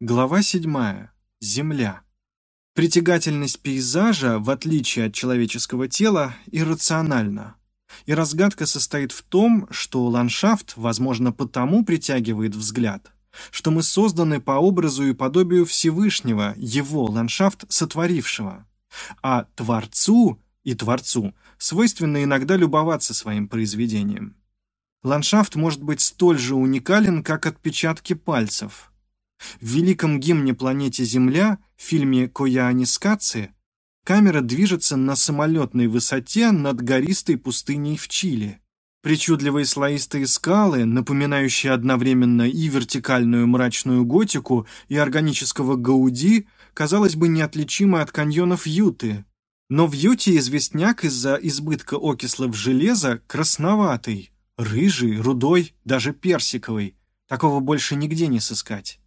Глава 7. Земля. Притягательность пейзажа, в отличие от человеческого тела, иррациональна. И разгадка состоит в том, что ландшафт, возможно, потому притягивает взгляд, что мы созданы по образу и подобию Всевышнего, его ландшафт сотворившего. А Творцу и Творцу свойственно иногда любоваться своим произведением. Ландшафт может быть столь же уникален, как отпечатки пальцев – в великом гимне планете Земля, в фильме «Кояанискаци», камера движется на самолетной высоте над гористой пустыней в Чили. Причудливые слоистые скалы, напоминающие одновременно и вертикальную мрачную готику, и органического гауди, казалось бы, неотличимы от каньонов Юты. Но в Юте известняк из-за избытка окислов железа красноватый, рыжий, рудой, даже персиковый. Такого больше нигде не сыскать.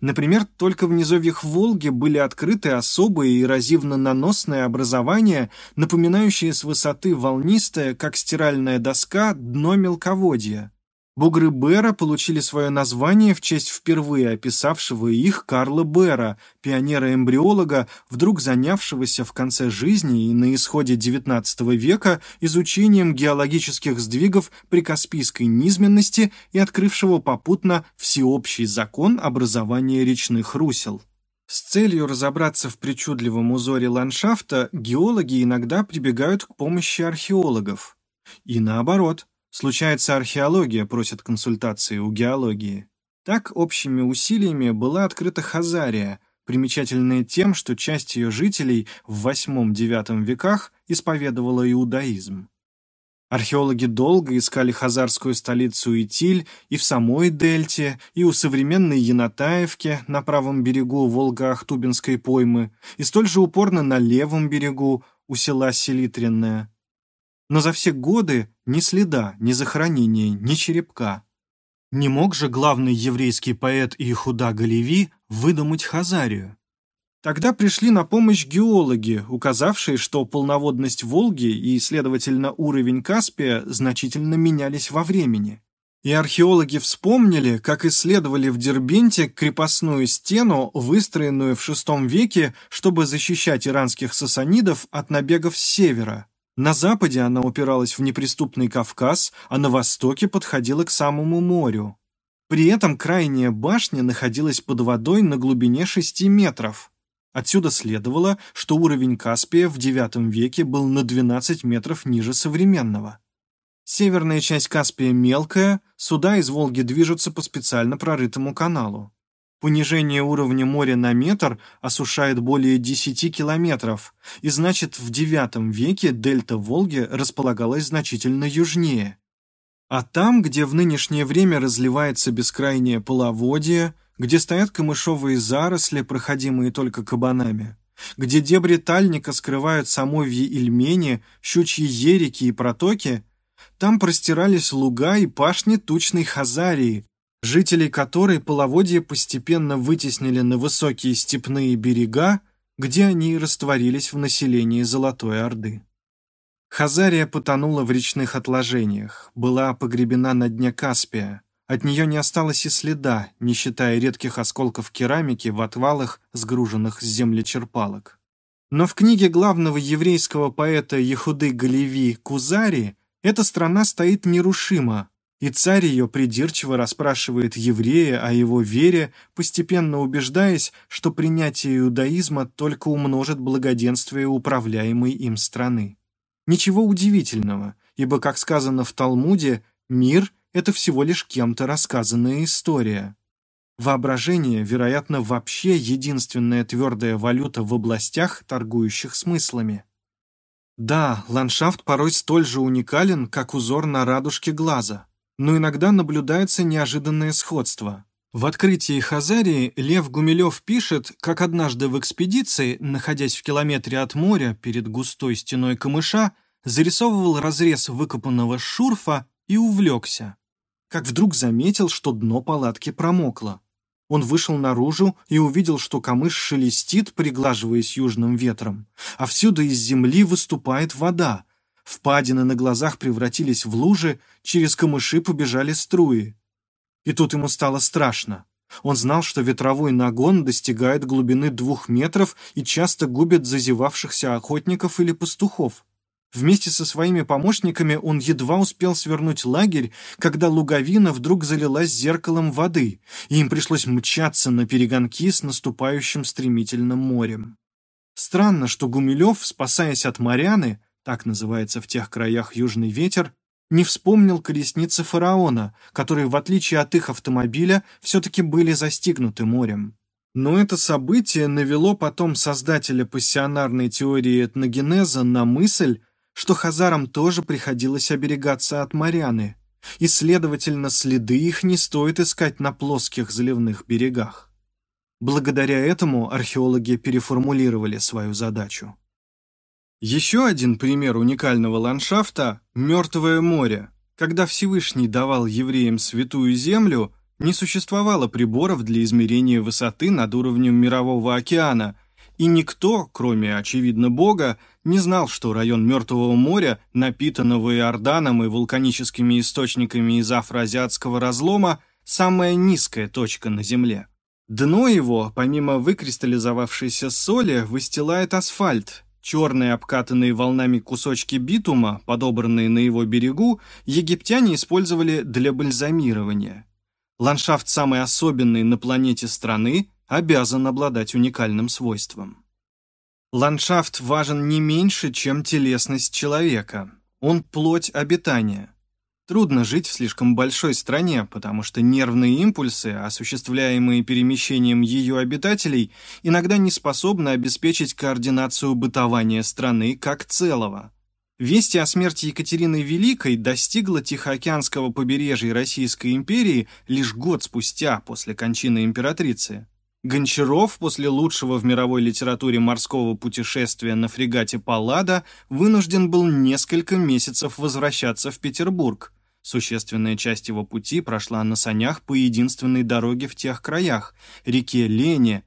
Например, только в низовьях Волги были открыты особые эрозивно-наносные образования, напоминающие с высоты волнистое, как стиральная доска, дно мелководья. Бугры Бера получили свое название в честь впервые описавшего их Карла Бера, пионера-эмбриолога, вдруг занявшегося в конце жизни и на исходе XIX века изучением геологических сдвигов при Каспийской низменности и открывшего попутно всеобщий закон образования речных русел. С целью разобраться в причудливом узоре ландшафта геологи иногда прибегают к помощи археологов. И наоборот – Случается, археология просит консультации у геологии. Так общими усилиями была открыта Хазария, примечательная тем, что часть ее жителей в VIII-IX веках исповедовала иудаизм. Археологи долго искали хазарскую столицу Итиль и в самой Дельте, и у современной Янатаевки на правом берегу Волго-Ахтубинской поймы, и столь же упорно на левом берегу у села Селитренное. Но за все годы ни следа, ни захоронения, ни черепка. Не мог же главный еврейский поэт и худа Галеви выдумать Хазарию? Тогда пришли на помощь геологи, указавшие, что полноводность Волги и, следовательно, уровень Каспия значительно менялись во времени. И археологи вспомнили, как исследовали в Дербенте крепостную стену, выстроенную в VI веке, чтобы защищать иранских сасанидов от набегов с севера. На западе она упиралась в неприступный Кавказ, а на востоке подходила к самому морю. При этом крайняя башня находилась под водой на глубине 6 метров. Отсюда следовало, что уровень Каспия в IX веке был на 12 метров ниже современного. Северная часть Каспия мелкая, суда из Волги движутся по специально прорытому каналу. Понижение уровня моря на метр осушает более 10 километров, и значит в IX веке дельта Волги располагалась значительно южнее. А там, где в нынешнее время разливается бескрайнее половодье, где стоят камышовые заросли, проходимые только кабанами, где дебри тальника скрывают самовьи ильмени, щучьи ерики и протоки, там простирались луга и пашни тучной Хазарии, жителей которой половодье постепенно вытеснили на высокие степные берега, где они растворились в населении Золотой Орды. Хазария потонула в речных отложениях, была погребена на дне Каспия. От нее не осталось и следа, не считая редких осколков керамики в отвалах, сгруженных с землечерпалок. Но в книге главного еврейского поэта Ехуды Галеви Кузари эта страна стоит нерушимо, и царь ее придирчиво расспрашивает еврея о его вере, постепенно убеждаясь, что принятие иудаизма только умножит благоденствие управляемой им страны. Ничего удивительного, ибо, как сказано в Талмуде, мир — это всего лишь кем-то рассказанная история. Воображение, вероятно, вообще единственная твердая валюта в областях, торгующих смыслами. Да, ландшафт порой столь же уникален, как узор на радужке глаза — но иногда наблюдается неожиданное сходство. В открытии Хазарии Лев Гумилев пишет, как однажды в экспедиции, находясь в километре от моря перед густой стеной камыша, зарисовывал разрез выкопанного шурфа и увлекся. Как вдруг заметил, что дно палатки промокло. Он вышел наружу и увидел, что камыш шелестит, приглаживаясь южным ветром, а всюду из земли выступает вода, Впадины на глазах превратились в лужи, через камыши побежали струи. И тут ему стало страшно. Он знал, что ветровой нагон достигает глубины двух метров и часто губит зазевавшихся охотников или пастухов. Вместе со своими помощниками он едва успел свернуть лагерь, когда луговина вдруг залилась зеркалом воды, и им пришлось мчаться на перегонки с наступающим стремительным морем. Странно, что Гумилев, спасаясь от моряны, так называется в тех краях южный ветер, не вспомнил колесницы фараона, которые, в отличие от их автомобиля, все-таки были застигнуты морем. Но это событие навело потом создателя пассионарной теории этногенеза на мысль, что хазарам тоже приходилось оберегаться от моряны, и, следовательно, следы их не стоит искать на плоских заливных берегах. Благодаря этому археологи переформулировали свою задачу. Еще один пример уникального ландшафта – Мертвое море. Когда Всевышний давал евреям святую землю, не существовало приборов для измерения высоты над уровнем Мирового океана, и никто, кроме, очевидно, Бога, не знал, что район Мертвого моря, напитанного Иорданом и вулканическими источниками из афроазиатского разлома, самая низкая точка на Земле. Дно его, помимо выкристаллизовавшейся соли, выстилает асфальт, Черные обкатанные волнами кусочки битума, подобранные на его берегу, египтяне использовали для бальзамирования. Ландшафт самой особенной на планете страны обязан обладать уникальным свойством. Ландшафт важен не меньше, чем телесность человека. Он плоть обитания. Трудно жить в слишком большой стране, потому что нервные импульсы, осуществляемые перемещением ее обитателей, иногда не способны обеспечить координацию бытования страны как целого. Вести о смерти Екатерины Великой достигла Тихоокеанского побережья Российской империи лишь год спустя после кончины императрицы. Гончаров после лучшего в мировой литературе морского путешествия на фрегате «Паллада» вынужден был несколько месяцев возвращаться в Петербург – Существенная часть его пути прошла на санях по единственной дороге в тех краях, реке Лене,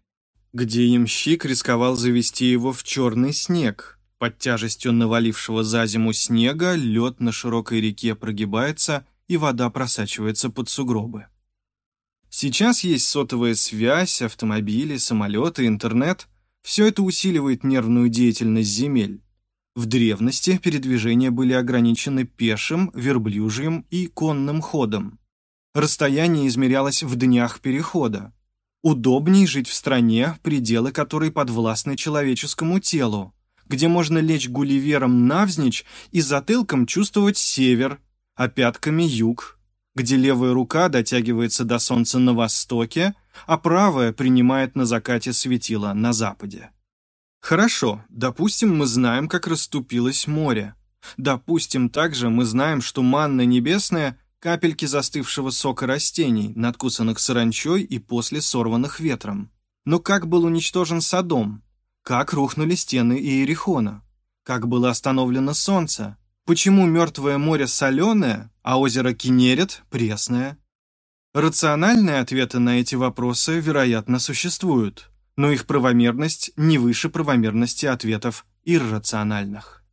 где ямщик рисковал завести его в черный снег. Под тяжестью навалившего за зиму снега лед на широкой реке прогибается, и вода просачивается под сугробы. Сейчас есть сотовая связь, автомобили, самолеты, интернет. Все это усиливает нервную деятельность земель. В древности передвижения были ограничены пешим, верблюжьим и конным ходом. Расстояние измерялось в днях перехода. Удобней жить в стране, пределы которой подвластны человеческому телу, где можно лечь гулливером навзничь и затылком чувствовать север, а пятками юг, где левая рука дотягивается до солнца на востоке, а правая принимает на закате светило на западе. Хорошо, допустим, мы знаем, как расступилось море. Допустим, также мы знаем, что манна небесная – капельки застывшего сока растений, надкусанных саранчой и после сорванных ветром. Но как был уничтожен Содом? Как рухнули стены Иерихона? Как было остановлено солнце? Почему Мертвое море соленое, а озеро Кинерет пресное? Рациональные ответы на эти вопросы, вероятно, существуют но их правомерность не выше правомерности ответов иррациональных.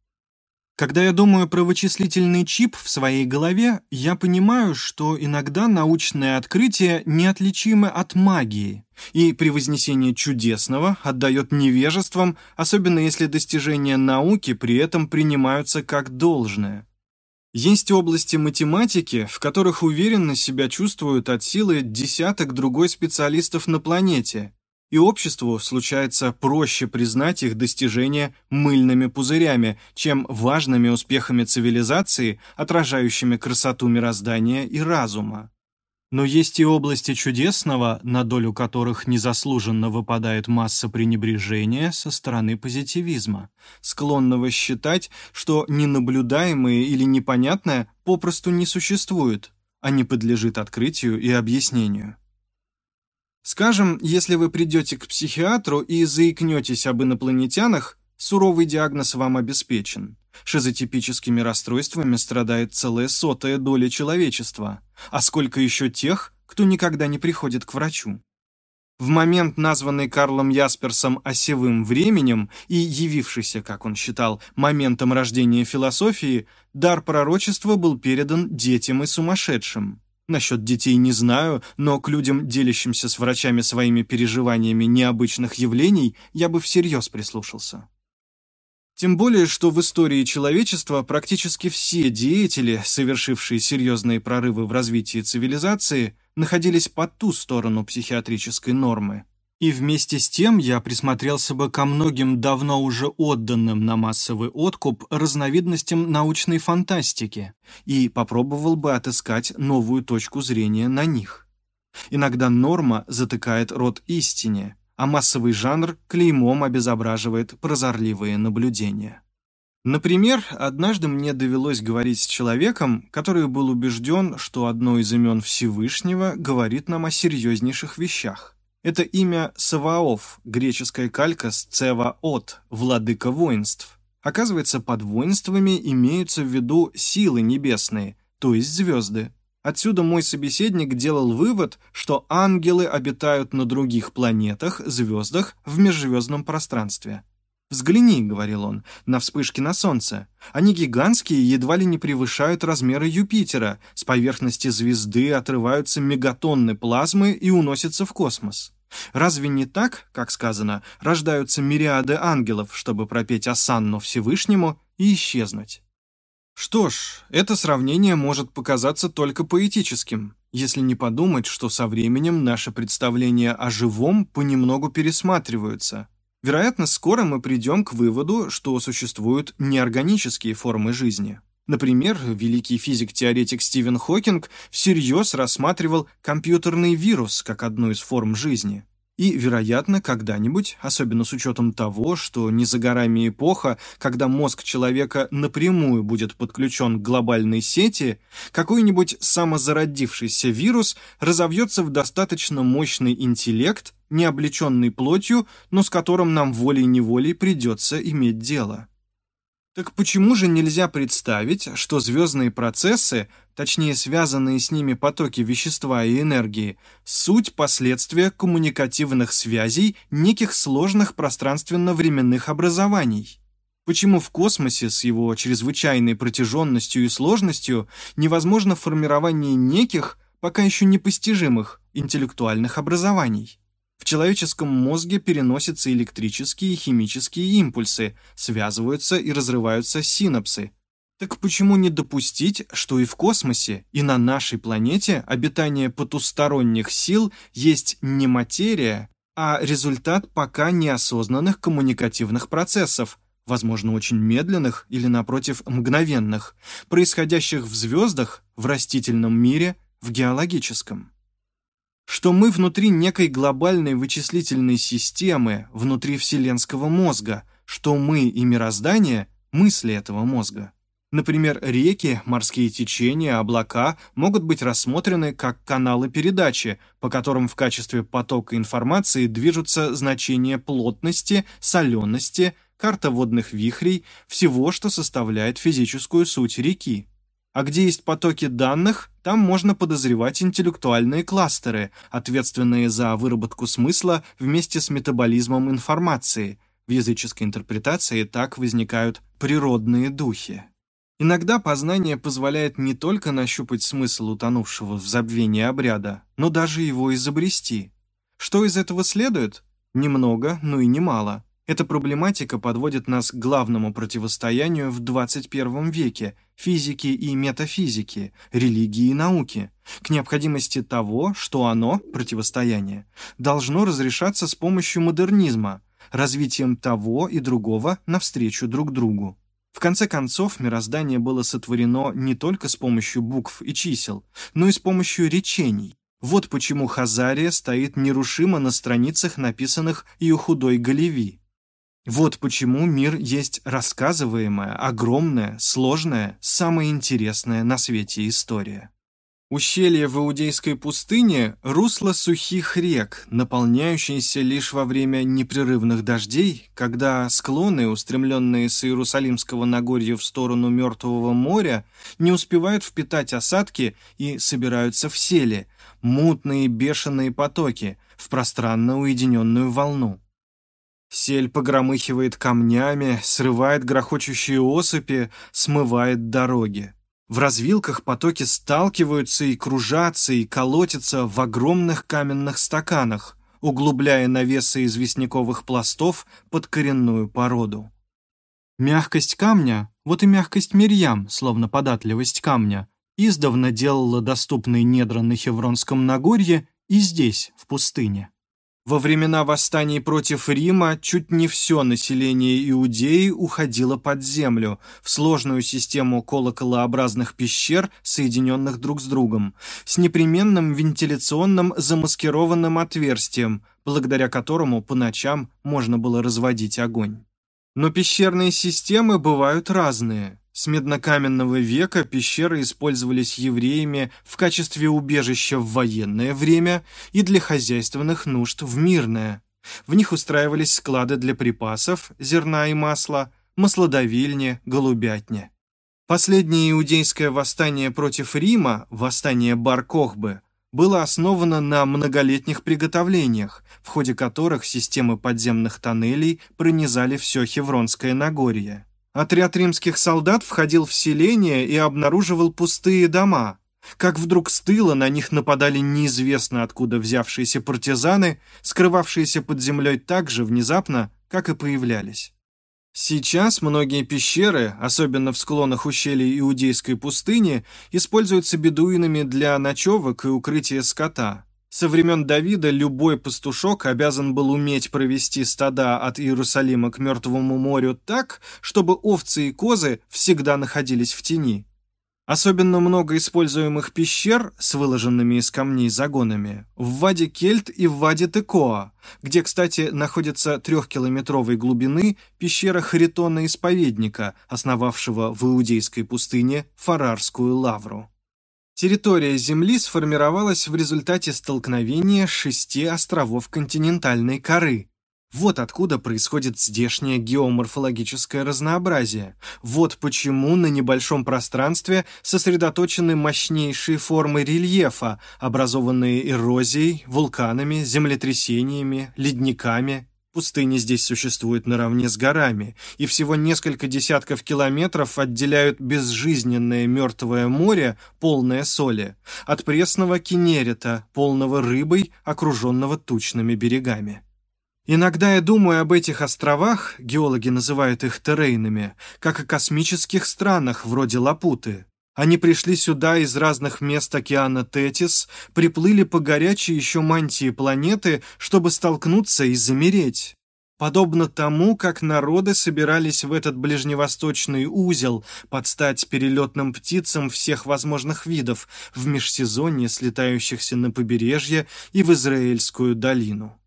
Когда я думаю про вычислительный чип в своей голове, я понимаю, что иногда научное открытие неотличимо от магии, и при вознесении чудесного отдает невежеством, особенно если достижения науки при этом принимаются как должное. Есть области математики, в которых уверенно себя чувствуют от силы десяток другой специалистов на планете, и обществу случается проще признать их достижения мыльными пузырями, чем важными успехами цивилизации, отражающими красоту мироздания и разума. Но есть и области чудесного, на долю которых незаслуженно выпадает масса пренебрежения со стороны позитивизма, склонного считать, что ненаблюдаемое или непонятное попросту не существует, а не подлежит открытию и объяснению. Скажем, если вы придете к психиатру и заикнетесь об инопланетянах, суровый диагноз вам обеспечен. Шизотипическими расстройствами страдает целая сотая доля человечества. А сколько еще тех, кто никогда не приходит к врачу? В момент, названный Карлом Ясперсом осевым временем и явившийся, как он считал, моментом рождения философии, дар пророчества был передан детям и сумасшедшим. Насчет детей не знаю, но к людям, делящимся с врачами своими переживаниями необычных явлений, я бы всерьез прислушался. Тем более, что в истории человечества практически все деятели, совершившие серьезные прорывы в развитии цивилизации, находились по ту сторону психиатрической нормы. И вместе с тем я присмотрелся бы ко многим давно уже отданным на массовый откуп разновидностям научной фантастики и попробовал бы отыскать новую точку зрения на них. Иногда норма затыкает рот истине, а массовый жанр клеймом обезображивает прозорливые наблюдения. Например, однажды мне довелось говорить с человеком, который был убежден, что одно из имен Всевышнего говорит нам о серьезнейших вещах. Это имя Саваоф, греческая калька с Цеваот, владыка воинств. Оказывается, под воинствами имеются в виду силы небесные, то есть звезды. Отсюда мой собеседник делал вывод, что ангелы обитают на других планетах, звездах, в межзвездном пространстве. «Взгляни», — говорил он, — «на вспышки на Солнце. Они гигантские, едва ли не превышают размеры Юпитера. С поверхности звезды отрываются мегатонны плазмы и уносятся в космос. Разве не так, как сказано, рождаются мириады ангелов, чтобы пропеть осанну Всевышнему и исчезнуть?» Что ж, это сравнение может показаться только поэтическим, если не подумать, что со временем наши представления о живом понемногу пересматриваются — Вероятно, скоро мы придем к выводу, что существуют неорганические формы жизни. Например, великий физик-теоретик Стивен Хокинг всерьез рассматривал компьютерный вирус как одну из форм жизни. И, вероятно, когда-нибудь, особенно с учетом того, что не за горами эпоха, когда мозг человека напрямую будет подключен к глобальной сети, какой-нибудь самозародившийся вирус разовьется в достаточно мощный интеллект, не облеченный плотью, но с которым нам волей-неволей придется иметь дело. Так почему же нельзя представить, что звездные процессы, точнее связанные с ними потоки вещества и энергии, суть последствия коммуникативных связей неких сложных пространственно-временных образований? Почему в космосе с его чрезвычайной протяженностью и сложностью невозможно формирование неких, пока еще непостижимых, интеллектуальных образований? В человеческом мозге переносятся электрические и химические импульсы, связываются и разрываются синапсы. Так почему не допустить, что и в космосе, и на нашей планете обитание потусторонних сил есть не материя, а результат пока неосознанных коммуникативных процессов, возможно, очень медленных или, напротив, мгновенных, происходящих в звездах, в растительном мире, в геологическом что мы внутри некой глобальной вычислительной системы, внутри вселенского мозга, что мы и мироздание – мысли этого мозга. Например, реки, морские течения, облака могут быть рассмотрены как каналы передачи, по которым в качестве потока информации движутся значения плотности, солености, карта водных вихрей, всего, что составляет физическую суть реки. А где есть потоки данных, там можно подозревать интеллектуальные кластеры, ответственные за выработку смысла вместе с метаболизмом информации. В языческой интерпретации так возникают природные духи. Иногда познание позволяет не только нащупать смысл утонувшего в забвении обряда, но даже его изобрести. Что из этого следует? Немного, но и немало. Эта проблематика подводит нас к главному противостоянию в 21 веке – физики и метафизики, религии и науки, к необходимости того, что оно, противостояние, должно разрешаться с помощью модернизма, развитием того и другого навстречу друг другу. В конце концов, мироздание было сотворено не только с помощью букв и чисел, но и с помощью речений. Вот почему Хазария стоит нерушимо на страницах, написанных Иохудой Галеви. Вот почему мир есть рассказываемая, огромная, сложная, самая интересная на свете история. Ущелье в Иудейской пустыне – русло сухих рек, наполняющиеся лишь во время непрерывных дождей, когда склоны, устремленные с Иерусалимского Нагорья в сторону Мертвого моря, не успевают впитать осадки и собираются в селе, мутные бешеные потоки, в пространно уединенную волну. Сель погромыхивает камнями, срывает грохочущие осыпи, смывает дороги. В развилках потоки сталкиваются и кружатся, и колотятся в огромных каменных стаканах, углубляя навесы известняковых пластов под коренную породу. Мягкость камня, вот и мягкость Мирьям, словно податливость камня, издавна делала доступные недра на Хевронском Нагорье и здесь, в пустыне. Во времена восстаний против Рима чуть не все население Иудеи уходило под землю, в сложную систему колоколообразных пещер, соединенных друг с другом, с непременным вентиляционным замаскированным отверстием, благодаря которому по ночам можно было разводить огонь. Но пещерные системы бывают разные. С меднокаменного века пещеры использовались евреями в качестве убежища в военное время и для хозяйственных нужд в мирное. В них устраивались склады для припасов, зерна и масла, маслодавильни, голубятни. Последнее иудейское восстание против Рима, восстание Бар-Кохбы, было основано на многолетних приготовлениях, в ходе которых системы подземных тоннелей пронизали все Хевронское Нагорье. Отряд римских солдат входил в селение и обнаруживал пустые дома. Как вдруг с тыла на них нападали неизвестно откуда взявшиеся партизаны, скрывавшиеся под землей так же внезапно, как и появлялись. Сейчас многие пещеры, особенно в склонах ущелий Иудейской пустыни, используются бедуинами для ночевок и укрытия скота. Со времен Давида любой пастушок обязан был уметь провести стада от Иерусалима к Мертвому морю так, чтобы овцы и козы всегда находились в тени. Особенно много используемых пещер с выложенными из камней загонами в Ваде Кельт и в Ваде Текоа, где, кстати, находится трехкилометровой глубины пещера Харитона-исповедника, основавшего в Иудейской пустыне Фарарскую лавру. Территория Земли сформировалась в результате столкновения шести островов континентальной коры, вот откуда происходит здешнее геоморфологическое разнообразие. Вот почему на небольшом пространстве сосредоточены мощнейшие формы рельефа, образованные эрозией, вулканами, землетрясениями, ледниками. Пустыни здесь существуют наравне с горами, и всего несколько десятков километров отделяют безжизненное мертвое море, полное соли, от пресного кинерета, полного рыбой, окруженного тучными берегами. Иногда я думаю об этих островах, геологи называют их террейнами, как о космических странах вроде Лапуты. Они пришли сюда из разных мест океана Тетис, приплыли по горячей еще мантии планеты, чтобы столкнуться и замереть. Подобно тому, как народы собирались в этот ближневосточный узел под стать перелетным птицам всех возможных видов в межсезонье слетающихся на побережье и в Израильскую долину.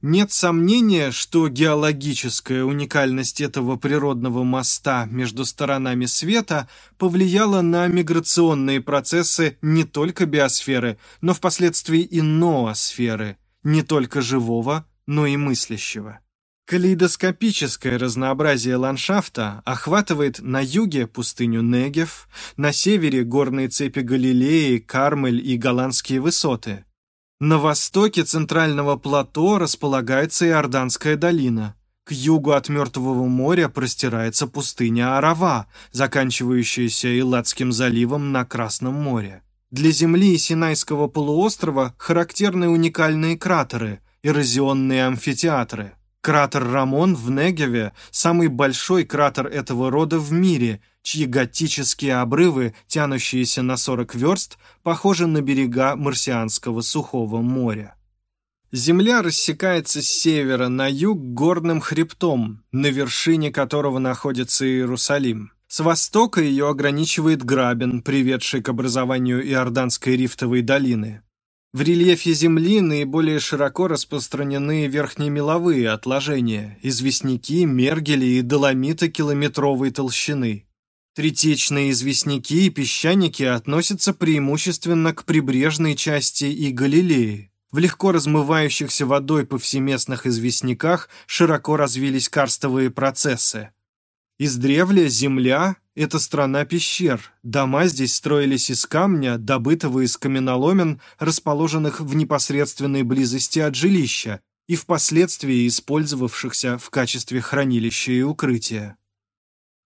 Нет сомнения, что геологическая уникальность этого природного моста между сторонами света повлияла на миграционные процессы не только биосферы, но впоследствии и ноосферы, не только живого, но и мыслящего. Калейдоскопическое разнообразие ландшафта охватывает на юге пустыню Негев, на севере горные цепи Галилеи, Кармель и Голландские высоты – на востоке центрального плато располагается Иорданская долина. К югу от Мертвого моря простирается пустыня Арава, заканчивающаяся Иладским заливом на Красном море. Для Земли и Синайского полуострова характерны уникальные кратеры, эрозионные амфитеатры. Кратер Рамон в Негеве – самый большой кратер этого рода в мире, чьи готические обрывы, тянущиеся на 40 верст, похожи на берега Марсианского сухого моря. Земля рассекается с севера на юг горным хребтом, на вершине которого находится Иерусалим. С востока ее ограничивает грабен, приведший к образованию Иорданской рифтовой долины. В рельефе Земли наиболее широко распространены верхнемеловые отложения, известняки, мергели и доломиты километровой толщины. Третичные известняки и песчаники относятся преимущественно к прибрежной части и Галилеи. В легко размывающихся водой повсеместных известняках широко развились карстовые процессы. Издревле земля – это страна пещер. Дома здесь строились из камня, добытого из каменоломен, расположенных в непосредственной близости от жилища и впоследствии использовавшихся в качестве хранилища и укрытия.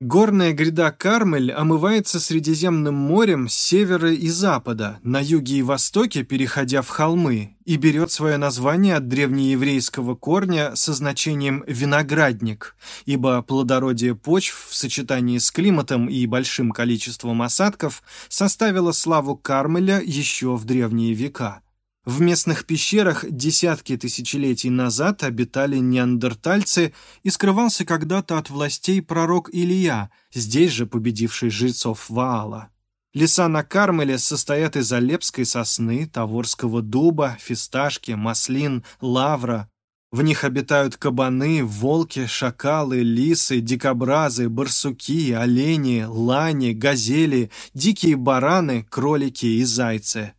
Горная гряда Кармель омывается Средиземным морем с севера и запада, на юге и востоке переходя в холмы, и берет свое название от древнееврейского корня со значением «виноградник», ибо плодородие почв в сочетании с климатом и большим количеством осадков составило славу Кармеля еще в древние века. В местных пещерах десятки тысячелетий назад обитали неандертальцы и скрывался когда-то от властей пророк Илья, здесь же победивший жрецов Ваала. Леса на Кармеле состоят из алепской сосны, таворского дуба, фисташки, маслин, лавра. В них обитают кабаны, волки, шакалы, лисы, дикобразы, барсуки, олени, лани, газели, дикие бараны, кролики и зайцы.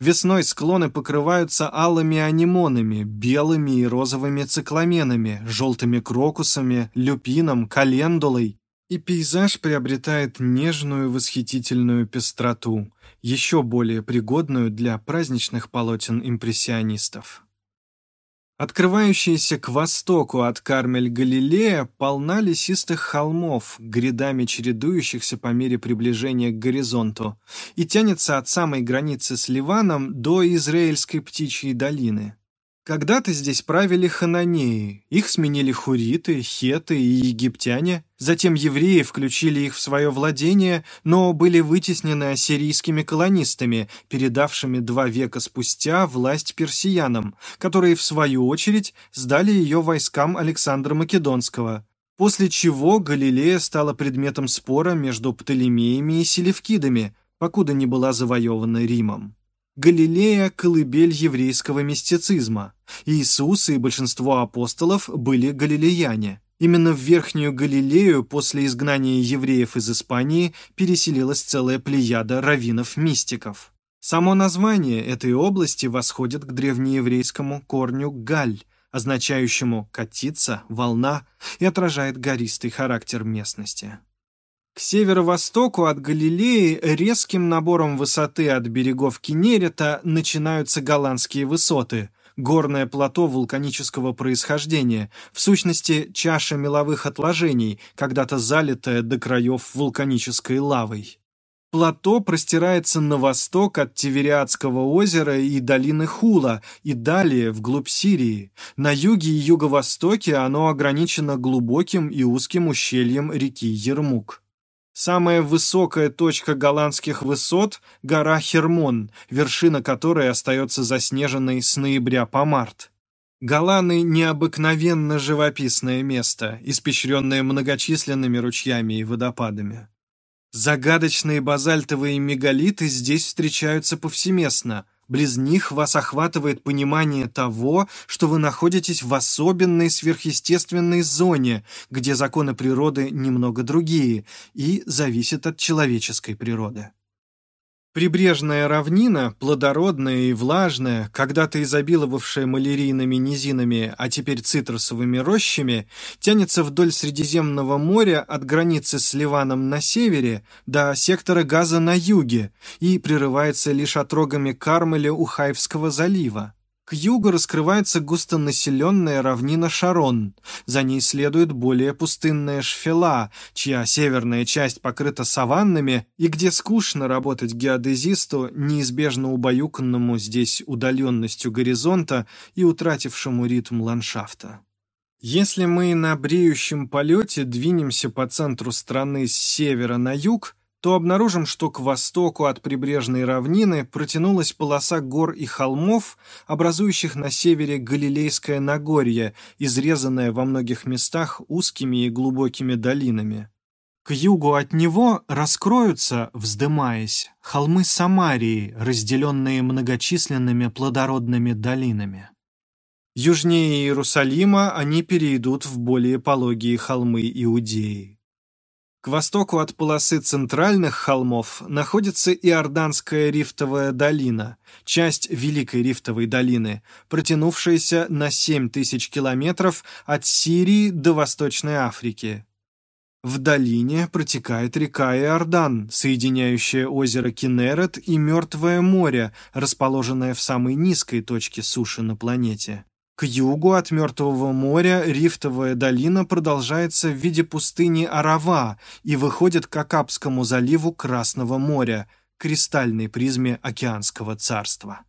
Весной склоны покрываются алыми анимонами, белыми и розовыми цикламенами, желтыми крокусами, люпином, календулой, и пейзаж приобретает нежную восхитительную пестроту, еще более пригодную для праздничных полотен импрессионистов. Открывающаяся к востоку от Кармель-Галилея полна лесистых холмов, грядами чередующихся по мере приближения к горизонту, и тянется от самой границы с Ливаном до Израильской птичьей долины. Когда-то здесь правили хананеи, их сменили хуриты, хеты и египтяне, затем евреи включили их в свое владение, но были вытеснены ассирийскими колонистами, передавшими два века спустя власть персиянам, которые, в свою очередь, сдали ее войскам Александра Македонского, после чего Галилея стала предметом спора между Птолемеями и Селевкидами, покуда не была завоевана Римом. Галилея – колыбель еврейского мистицизма. Иисус и большинство апостолов были галилеяне. Именно в Верхнюю Галилею после изгнания евреев из Испании переселилась целая плеяда раввинов-мистиков. Само название этой области восходит к древнееврейскому корню «галь», означающему «катиться», «волна» и отражает гористый характер местности. К северо-востоку от Галилеи резким набором высоты от берегов Кенерета начинаются голландские высоты, горное плато вулканического происхождения, в сущности чаша меловых отложений, когда-то залитая до краев вулканической лавой. Плато простирается на восток от Тивериадского озера и долины Хула, и далее, вглубь Сирии. На юге и юго-востоке оно ограничено глубоким и узким ущельем реки Ермук. Самая высокая точка голландских высот – гора Хермон, вершина которой остается заснеженной с ноября по март. Голланы – необыкновенно живописное место, испещренное многочисленными ручьями и водопадами. Загадочные базальтовые мегалиты здесь встречаются повсеместно – Близ них вас охватывает понимание того, что вы находитесь в особенной сверхъестественной зоне, где законы природы немного другие и зависят от человеческой природы. Прибрежная равнина, плодородная и влажная, когда-то изобиловавшая малярийными низинами, а теперь цитрусовыми рощами, тянется вдоль Средиземного моря от границы с Ливаном на севере до сектора Газа на юге и прерывается лишь отрогами Кармеля у Хайфского залива. К югу раскрывается густонаселенная равнина Шарон. За ней следует более пустынная Шфела, чья северная часть покрыта саваннами и где скучно работать геодезисту, неизбежно убаюканному здесь удаленностью горизонта и утратившему ритм ландшафта. Если мы на бреющем полете двинемся по центру страны с севера на юг, то обнаружим, что к востоку от прибрежной равнины протянулась полоса гор и холмов, образующих на севере Галилейское Нагорье, изрезанное во многих местах узкими и глубокими долинами. К югу от него раскроются, вздымаясь, холмы Самарии, разделенные многочисленными плодородными долинами. Южнее Иерусалима они перейдут в более пологие холмы Иудеи. К востоку от полосы центральных холмов находится Иорданская рифтовая долина, часть Великой рифтовой долины, протянувшаяся на 7 тысяч километров от Сирии до Восточной Африки. В долине протекает река Иордан, соединяющая озеро Кенерет и Мертвое море, расположенное в самой низкой точке суши на планете. К югу от Мертвого моря рифтовая долина продолжается в виде пустыни Арава и выходит к Акапскому заливу Красного моря, кристальной призме океанского царства.